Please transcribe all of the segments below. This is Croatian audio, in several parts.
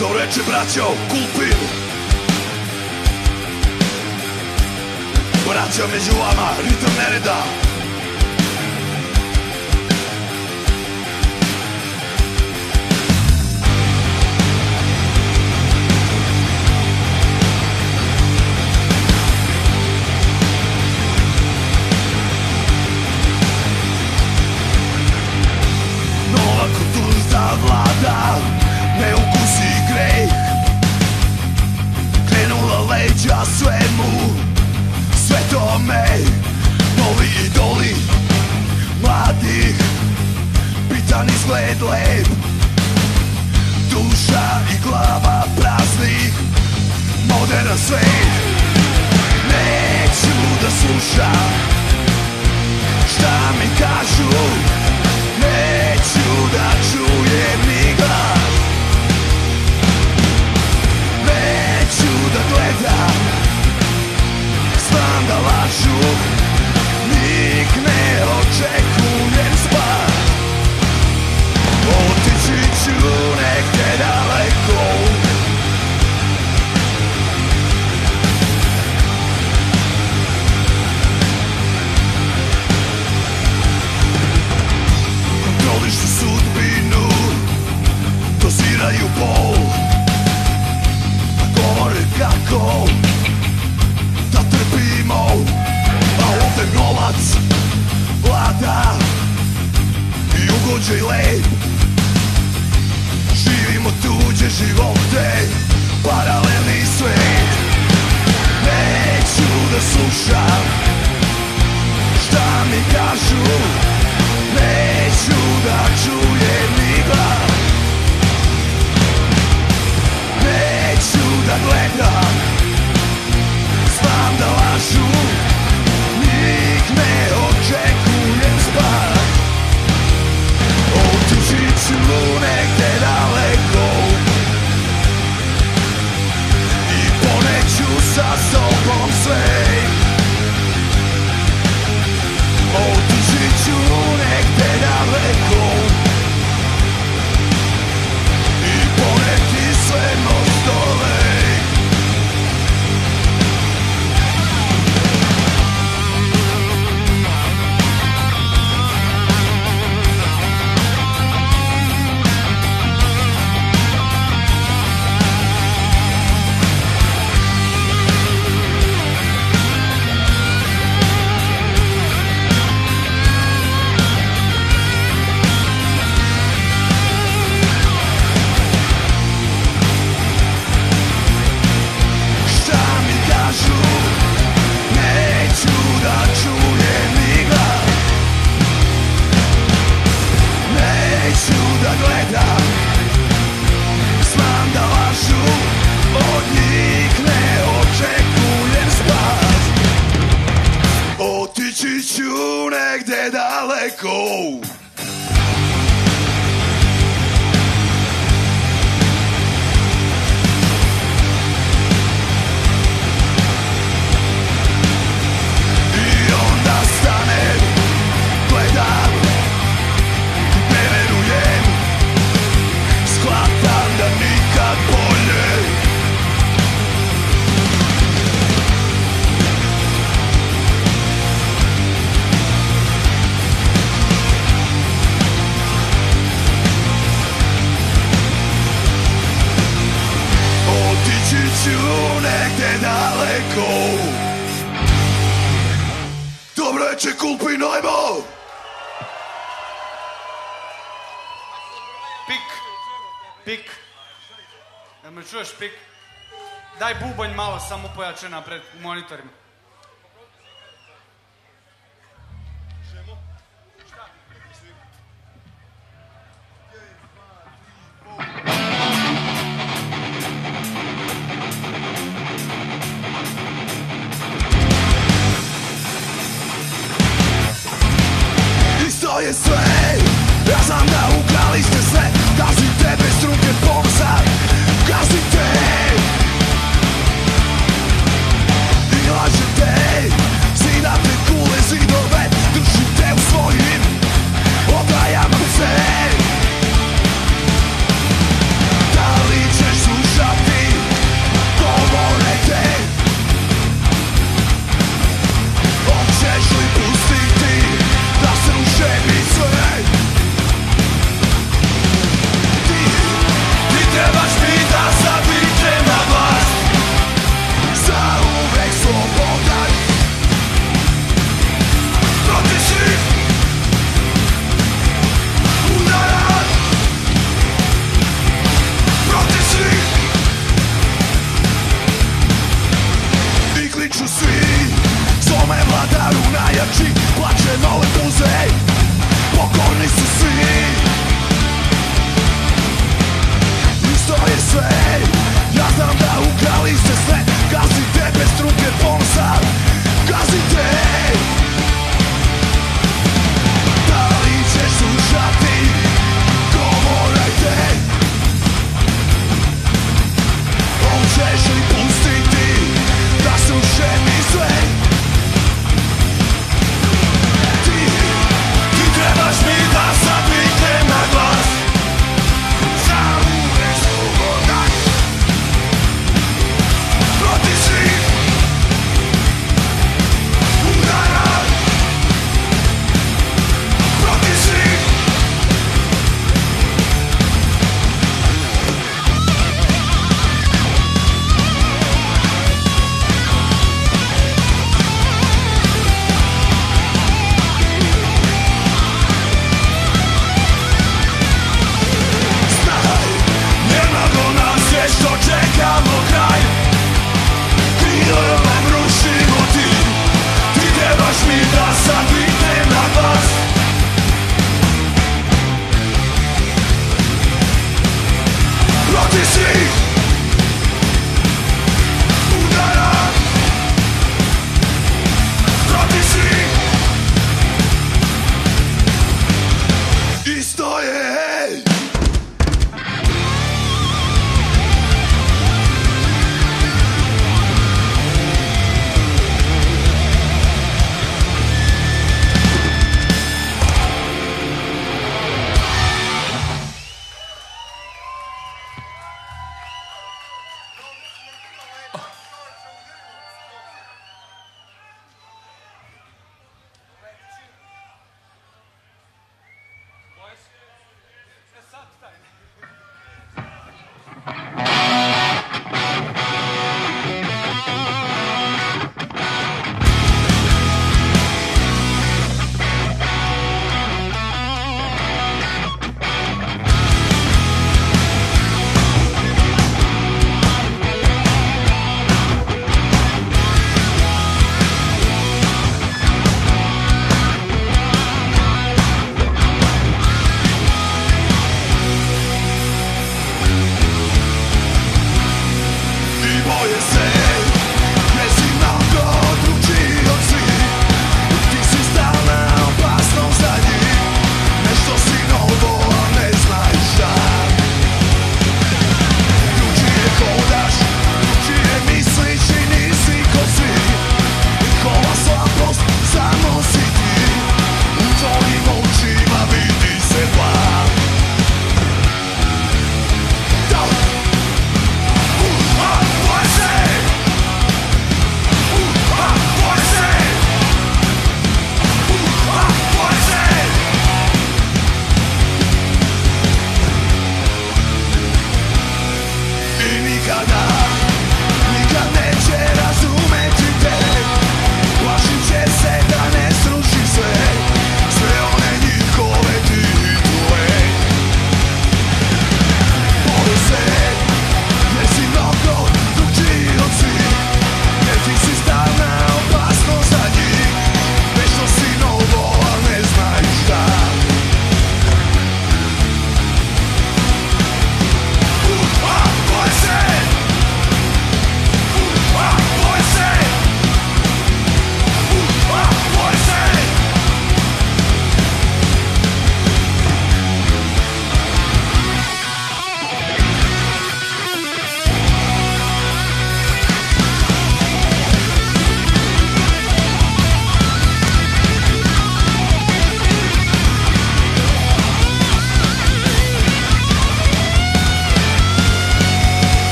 Dobro reče braćo, Kulpin Braćo među vama, ritam svet Neću da slušam Šta mi kažu. Neću da čujem ni glas. Neću da gledam Znam da lažu. Nik ne očekujem spas. Otići ću Kako Da trpimo A ovdje novac Vlada I lep Živimo tuđe živote Paralelni svet. Neću da slušam Šta mi kažu Neću da čujem Dobro večer, Kulpin, ajmo! Pik. Pik. Jel me čuješ pik? Daj bubanj malo samo pojače napred u monitorima. Isto je sve. Ja znam da ukrali ste sve. Gazite bez ruke pomsa Gazite I É małe burzy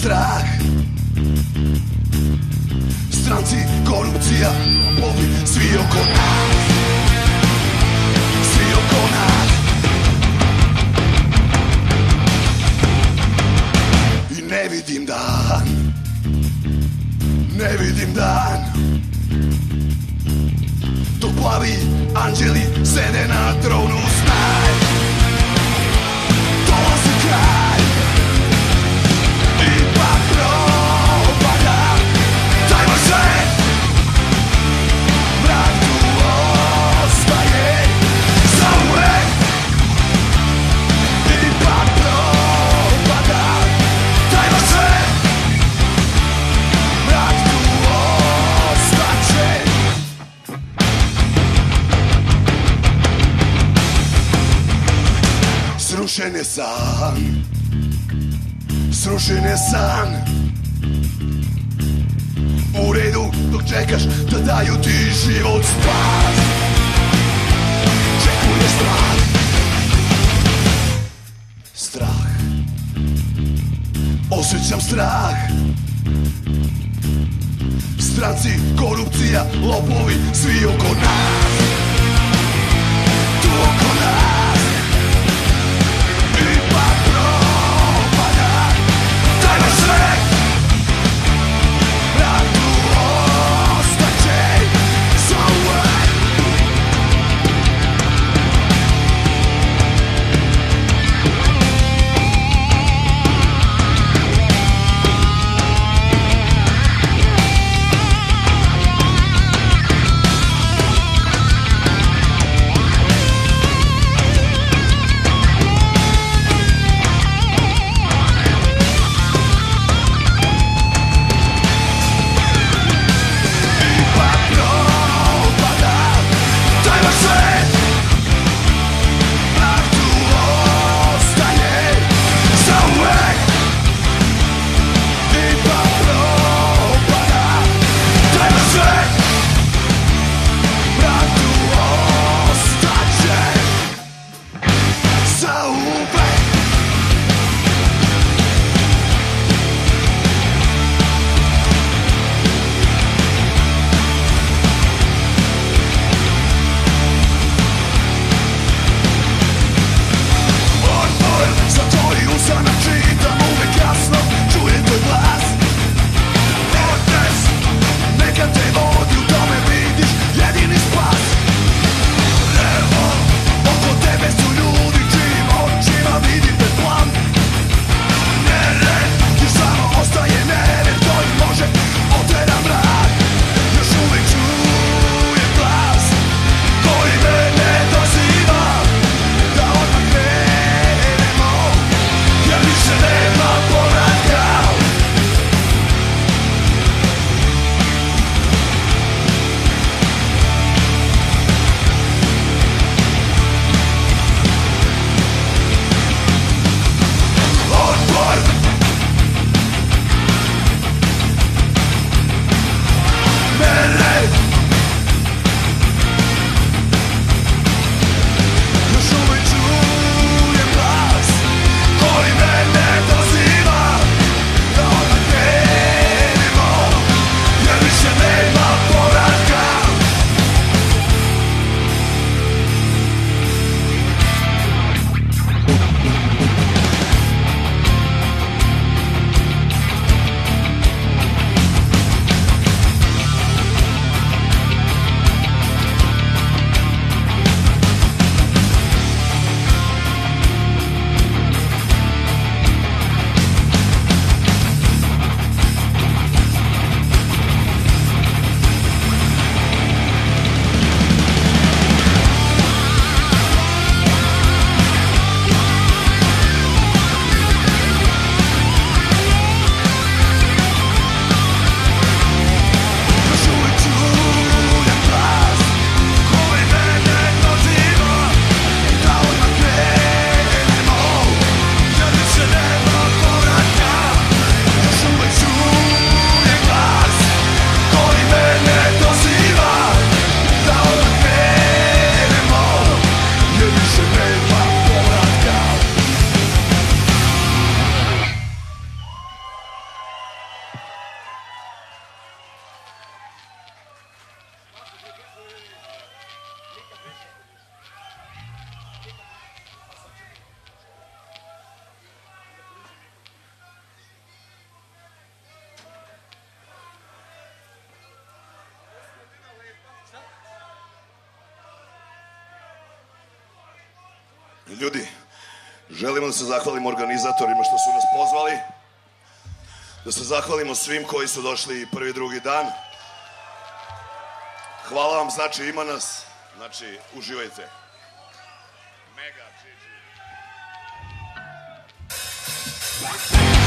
strah. Stranci, korupcija, lopovi, svi oko nas. Svi oko nas. I ne vidim dan. Ne vidim dan. Dok plavi anđeli sede na tronu snaj San Srušen je san U redu dok čekaš da daju ti život spas Čekuje strah Strah Osjećam strah Stranci, korupcija, lopovi, svi oko nas Tu oko nas Ljudi, želimo da se zahvalimo organizatorima što su nas pozvali, da se zahvalimo svim koji su došli prvi drugi dan. Hvala vam, znači ima nas, znači uživajte. Mega, GG.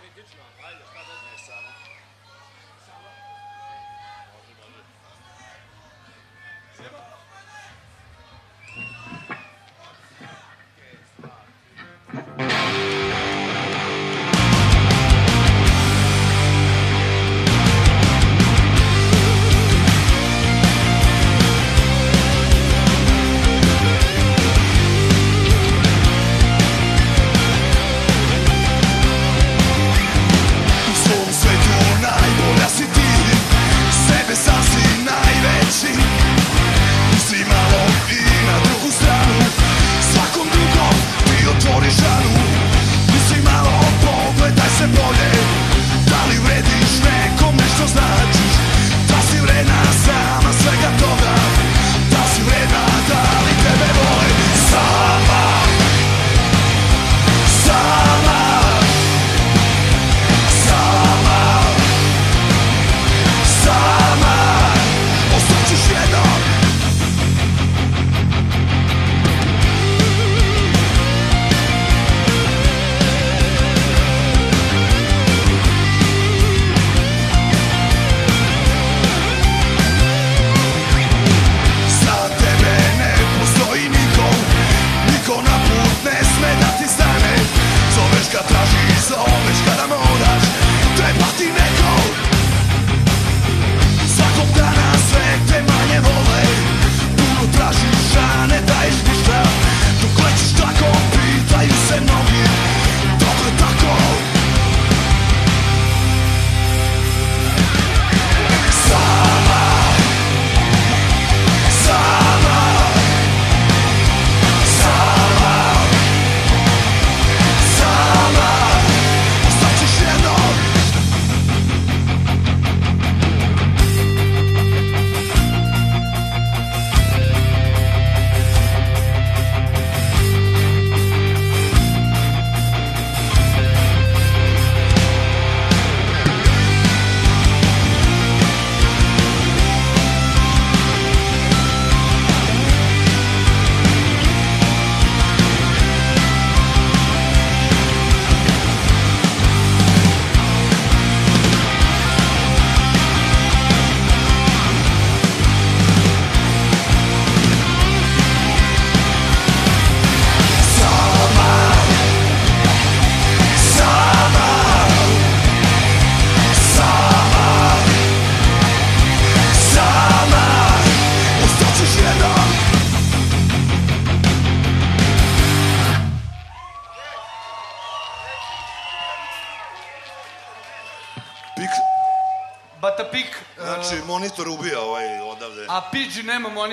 acredito não. Olha, cada... Começaram.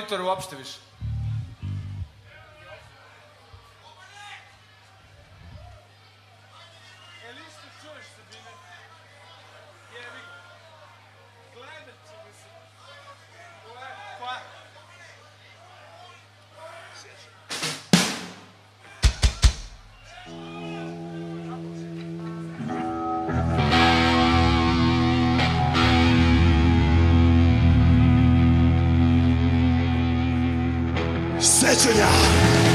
tu varu apstevis. Seçin.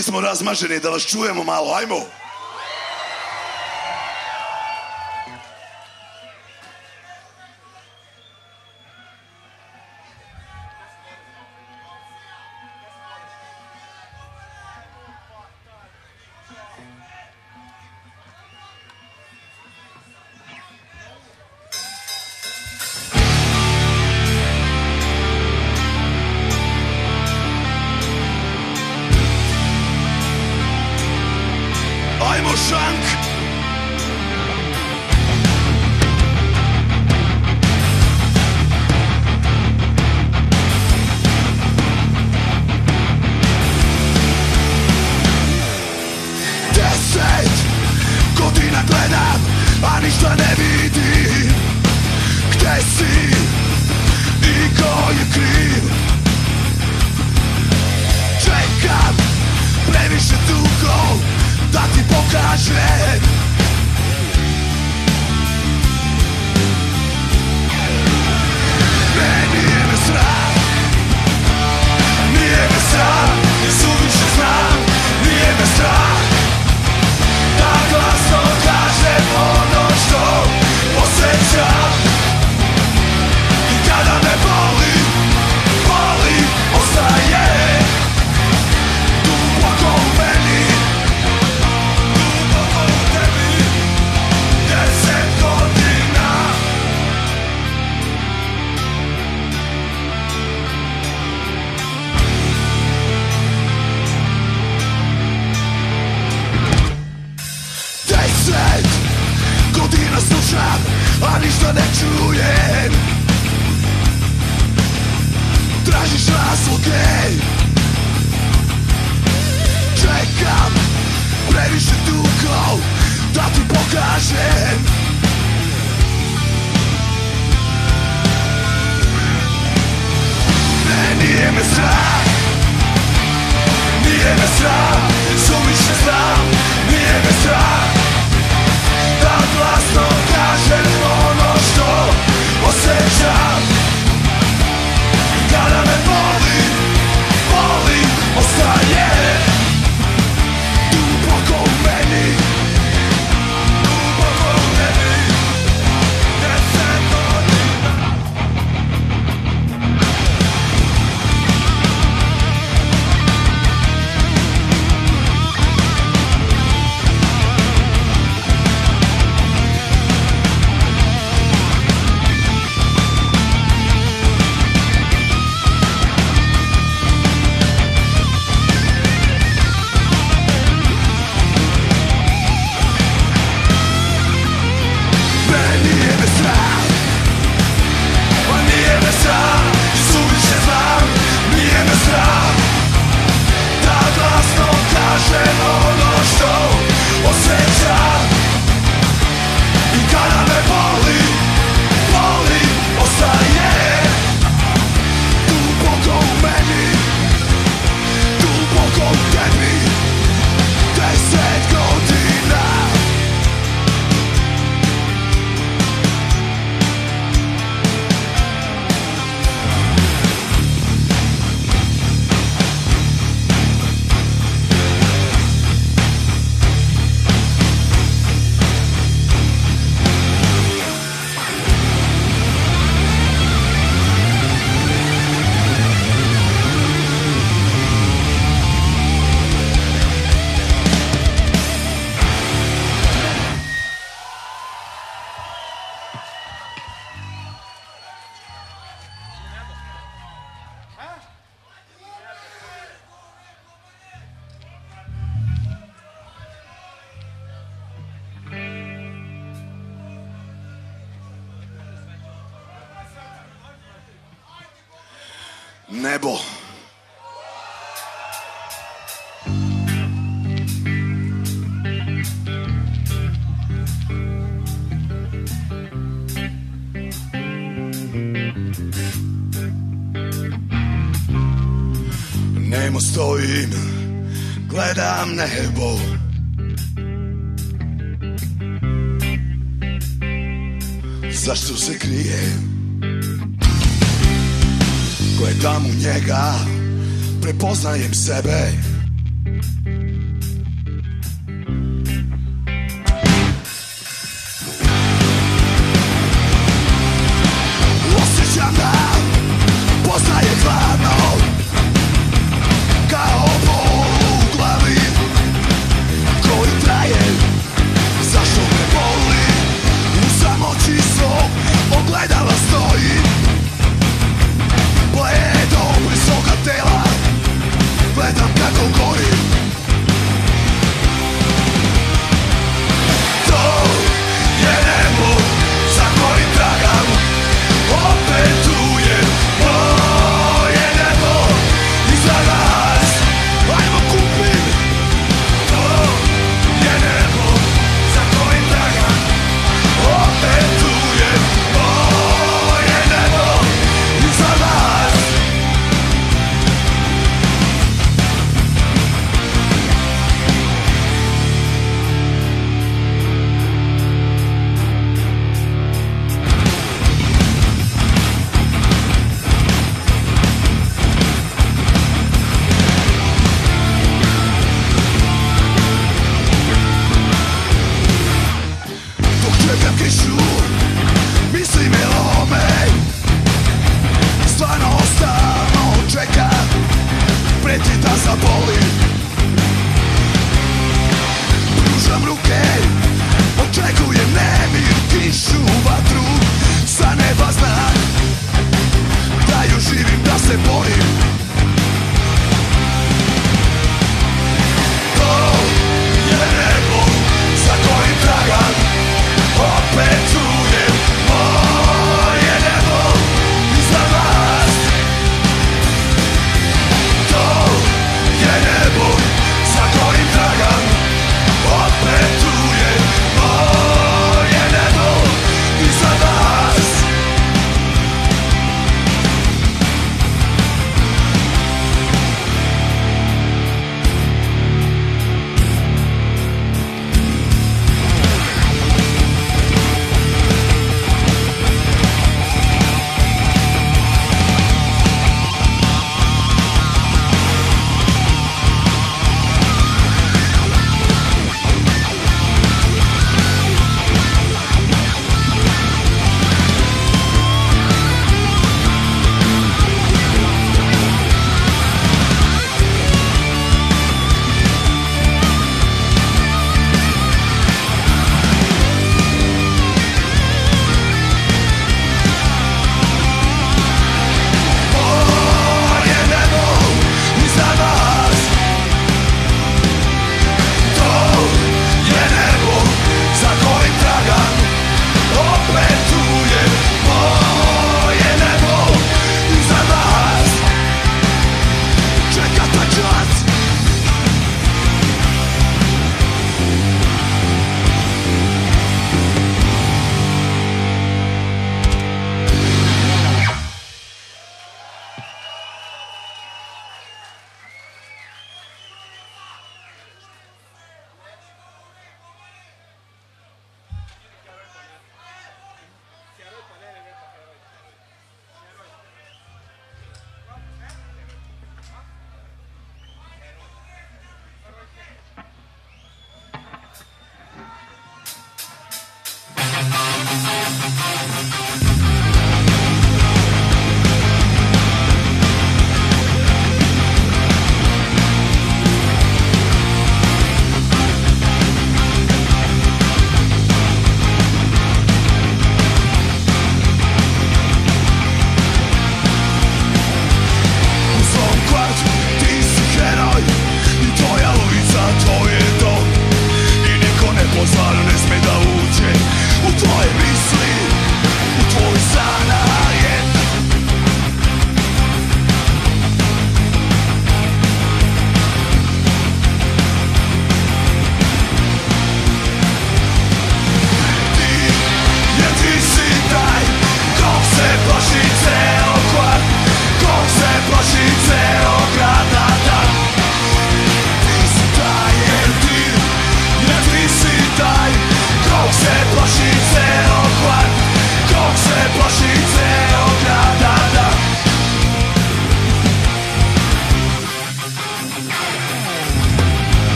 Mi smo razmaženi da vas čujemo malo, ajmo!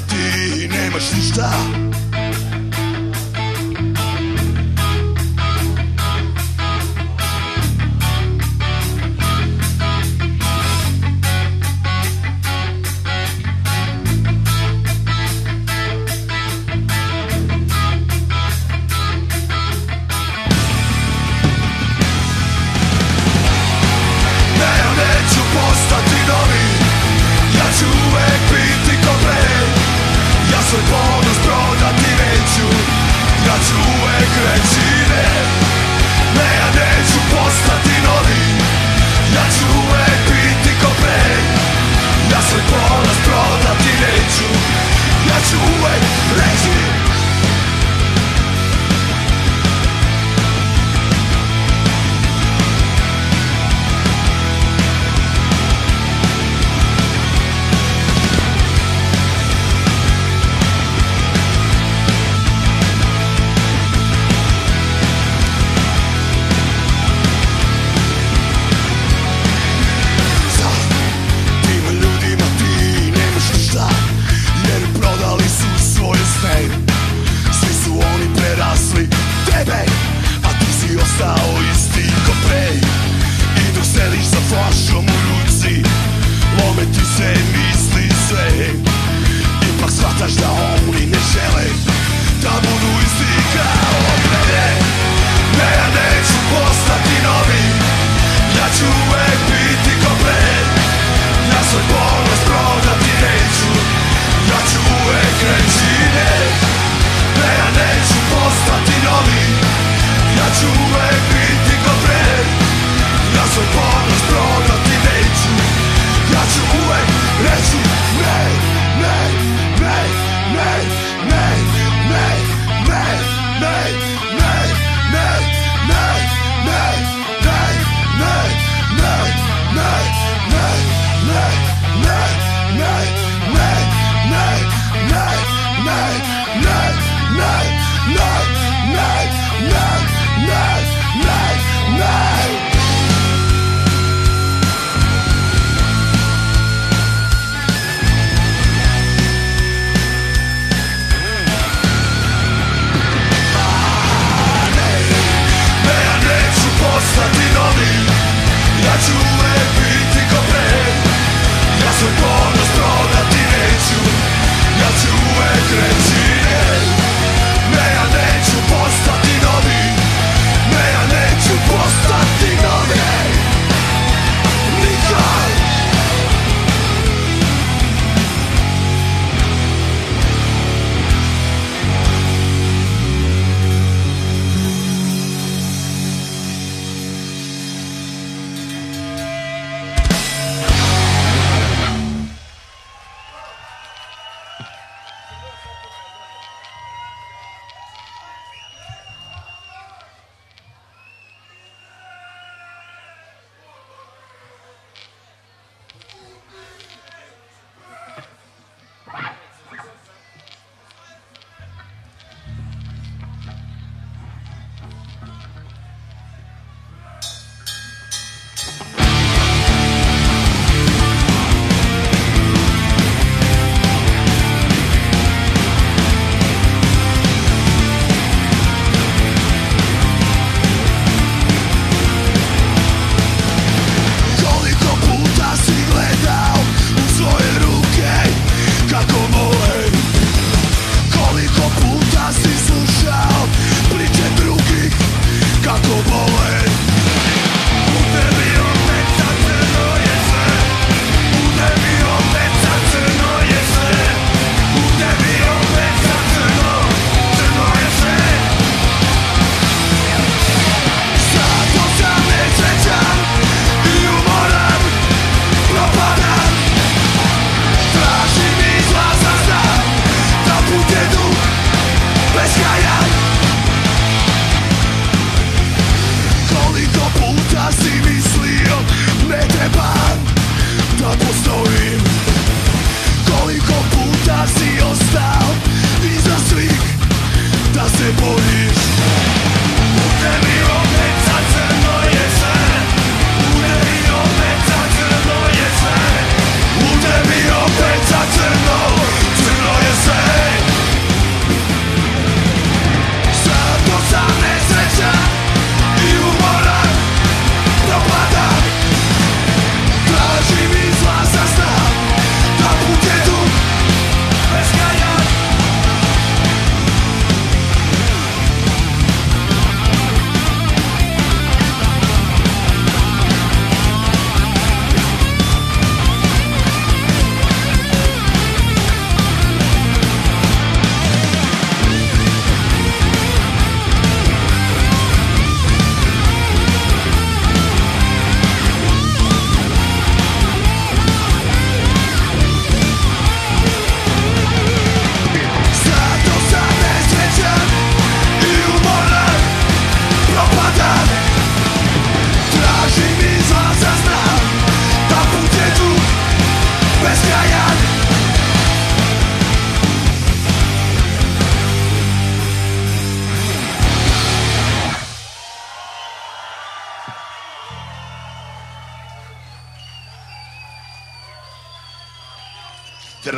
Ti nemaš ništa.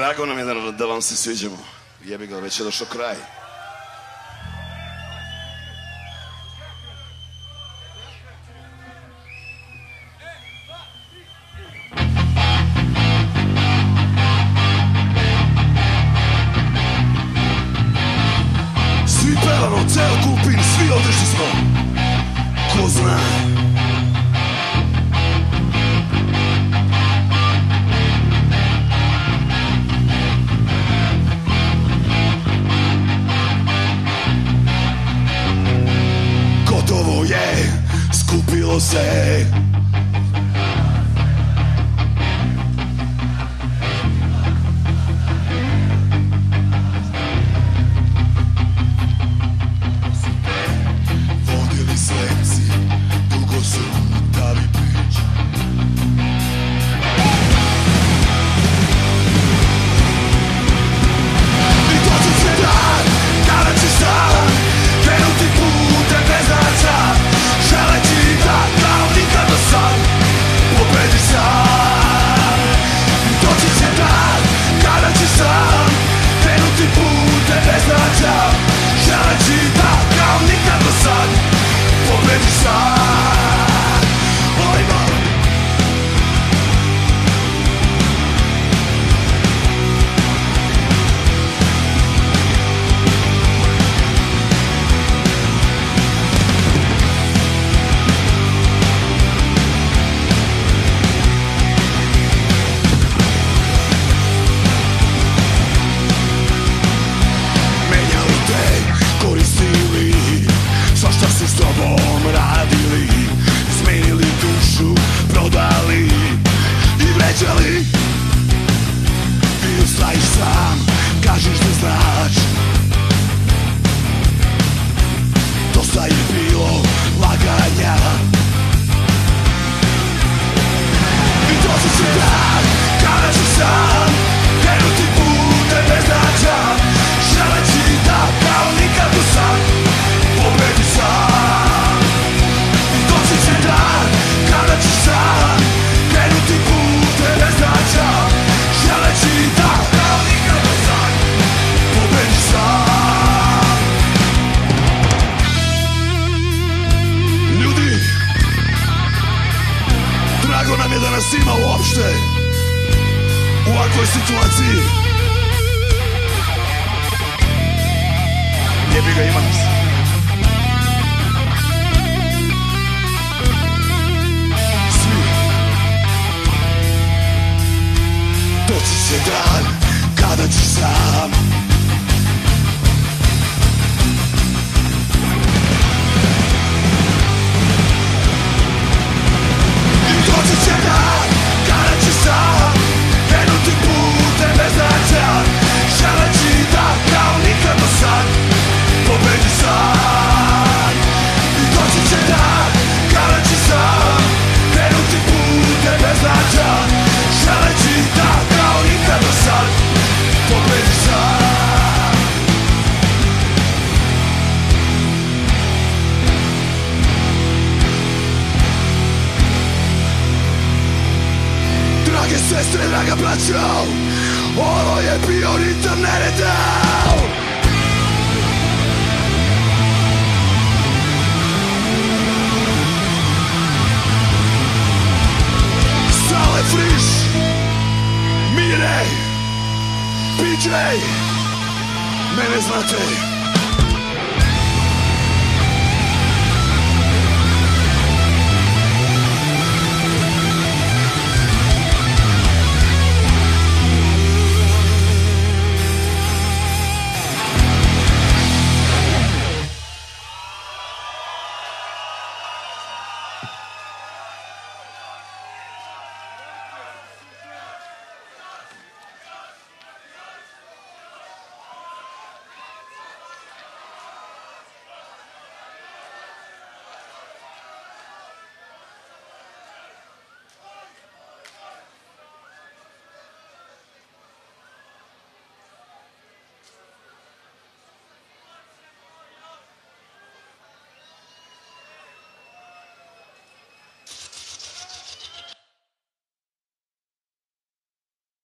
drago nam je da, vam se sviđamo. Jebi ga, već je došao kraj. você.